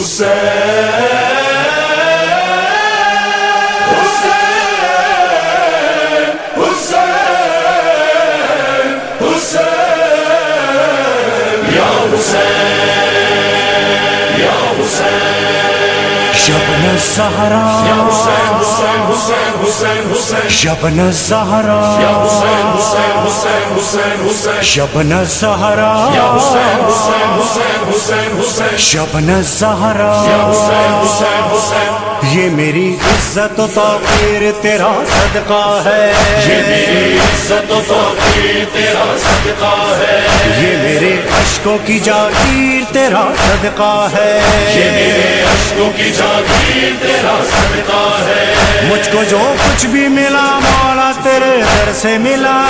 حسین یا حسین یا حسین شبن سہارا شبن سہارا شبن سہارا شبن سہارا یہ میری عزت و توقیر تیرا صدقہ ہے یہ میری عزت و توقیر تیرا صدقہ ہے یہ میرے اشکوں کی جاگیر تیرا صدقہ ہے یہ میرے کی جاگیر تیرا صدقہ ہے۔ مجھ کو جو کچھ بھی ملا مولا تیرے در سے ملا۔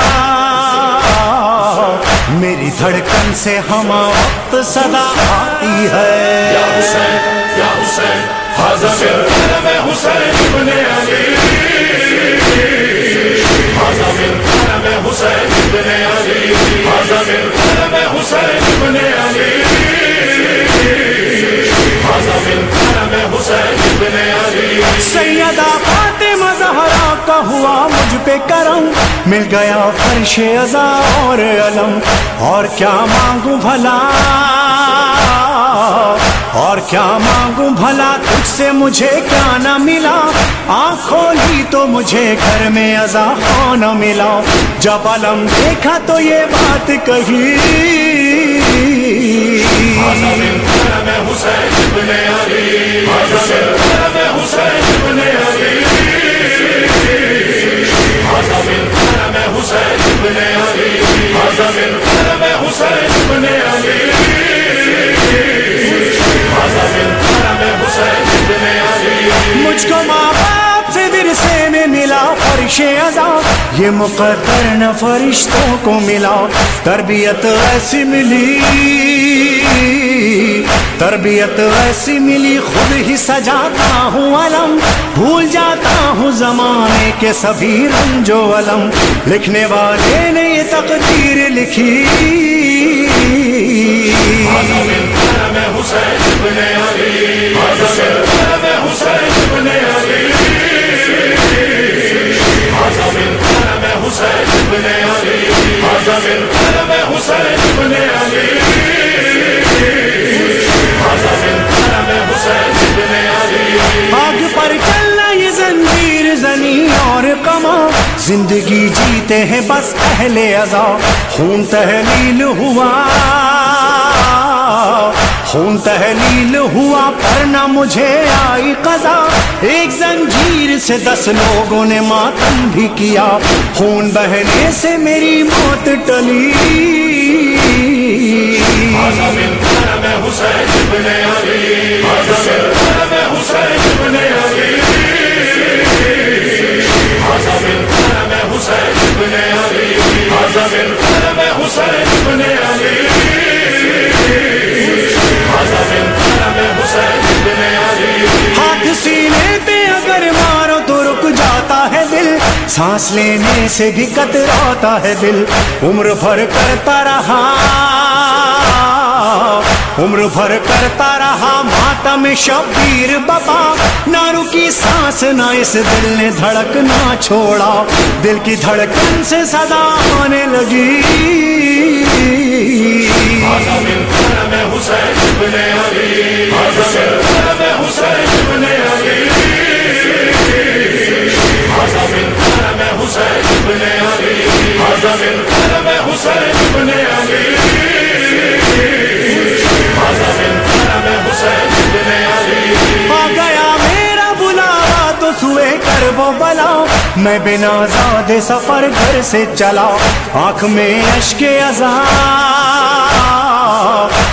میری دھڑکن سے ہما وقت صدا آتی ہے۔ یا حسین یا حسین حاضر کرم حسین ابن علی۔ حاضر کرم حسین ابن علی۔ حاضر حسین ابن علی۔ حاضر سیدہ فاطمہ زہرا کا ہوا مجھ پہ کرم۔ مل گیا فرش ازا اور علم۔ اور کیا مانگوں بھلا؟ اور کیا مانگوں بھلا؟ تجھ سے مجھے کیا نہ ملا؟ آنکھوں ہی تو مجھے گھر میں ازا نہ ملا؟ جب علم دیکھا تو یہ بات کہی۔ حسین ابن علی۔ حاضر حسین ابن علی۔ حاضر حسین ابن علی۔ حاضر حسین ابن علی حاضر حسین ابن علی۔ مجھ کو ماں باپ سے ورثے میں ملا فرش ازا یہ مقدر نہ فرشتوں کو ملا۔ تربیت ایسی ملی۔ تربیت ایسی ملی، خود ہی سجاتا ہوں علم۔ بھول جاتا ہوں زمانے کے سبھی رنج و علم۔ لکھنے والے نے یہ تقدیر لکھی۔ حسین حسین زندگی جیتے ہیں بس اہل ازا خون تحلیل ہوا۔ خون تحلیل ہوا پر نہ مجھے آئی قضا۔ ایک زنجیر سے دس لوگوں نے ماتم بھی کیا۔ خون بہنے سے میری موت ٹلی۔ حسین سانس لینے سے بھی کتراتا ہے دل۔ عمر بھر کرتا رہا۔ عمر بھر کرتا رہا۔ ماتم شبیر بابا۔ نہ رکی سانس نہ اس دل نے دھڑک نہ چھوڑا۔ دل کی دھڑکن سے صدا ہونے لگی۔ حسین حسین ابن علی حاضر کرم حسین ابن علی۔ حسین ابن علی۔ آ گیا میرا بلاوا تو سوئے کر وہ بلا۔ میں بنا زاد سفر گھر سے چلا، آنکھ میں اشک ازا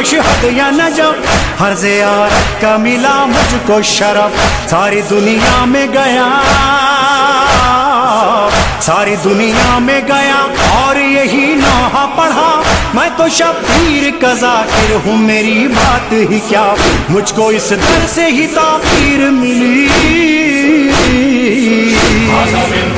مشہد یا نجف، ہر زیارت کا ملا مجھ کو شرف، ساری دنیا میں گیا۔ ساری دنیا میں گیا اور یہی نوحہ پڑھا۔ میں تو شبیر کا ذاکر ہوں، میری بات ہی کیا؟ مجھ کو اس در سے ہی تعبیر ملی۔ هذا من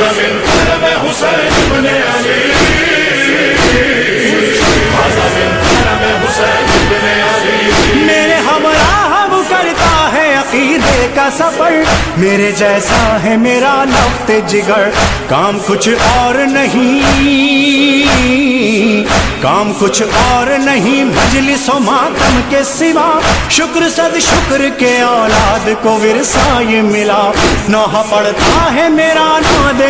حسین هذا علی سفر میرے جیسا ہے میرا نفت جگر۔ کام کچھ اور نہیں۔ کام کچھ اور نہیں، مجلس و ماتم کے سوا۔ شکر صد شکر کے اولاد کو ورثہ یہ ملا۔ نوحہ پڑتا ہے میرا ناد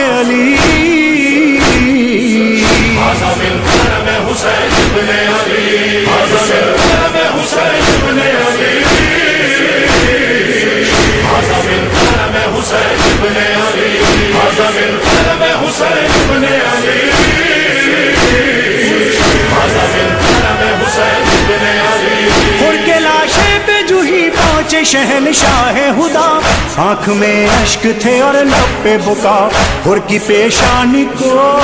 شہن شاہ ہدا۔ آنکھ میں اشک تھے اور لب پہ بکا۔ ہر کی پیشانی کو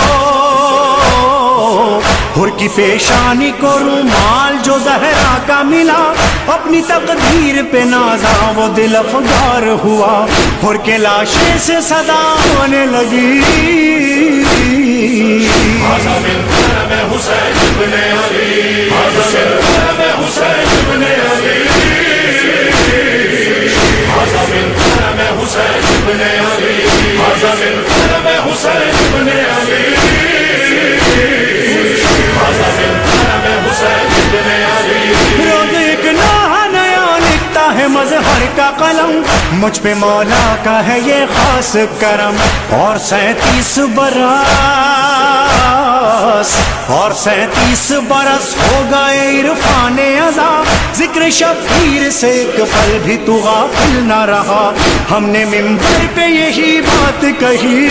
ہر کی پیشانی کو رومال جو زہرا کا ملا۔ اپنی تقدیر پہ نازا، وہ دل افگار ہوا۔ ہر کے لاشے سے صدا ہونے لگی۔ مجھ پہ مولا کا ہے یہ خاص کرم اور سینتیس برس، اور سینتیس برس ہو گئے عرفان ازا ذکر شبیر سے ایک پل بھی تو غافل نہ رہا۔ ہم نے ممبر پہ یہی بات کہی۔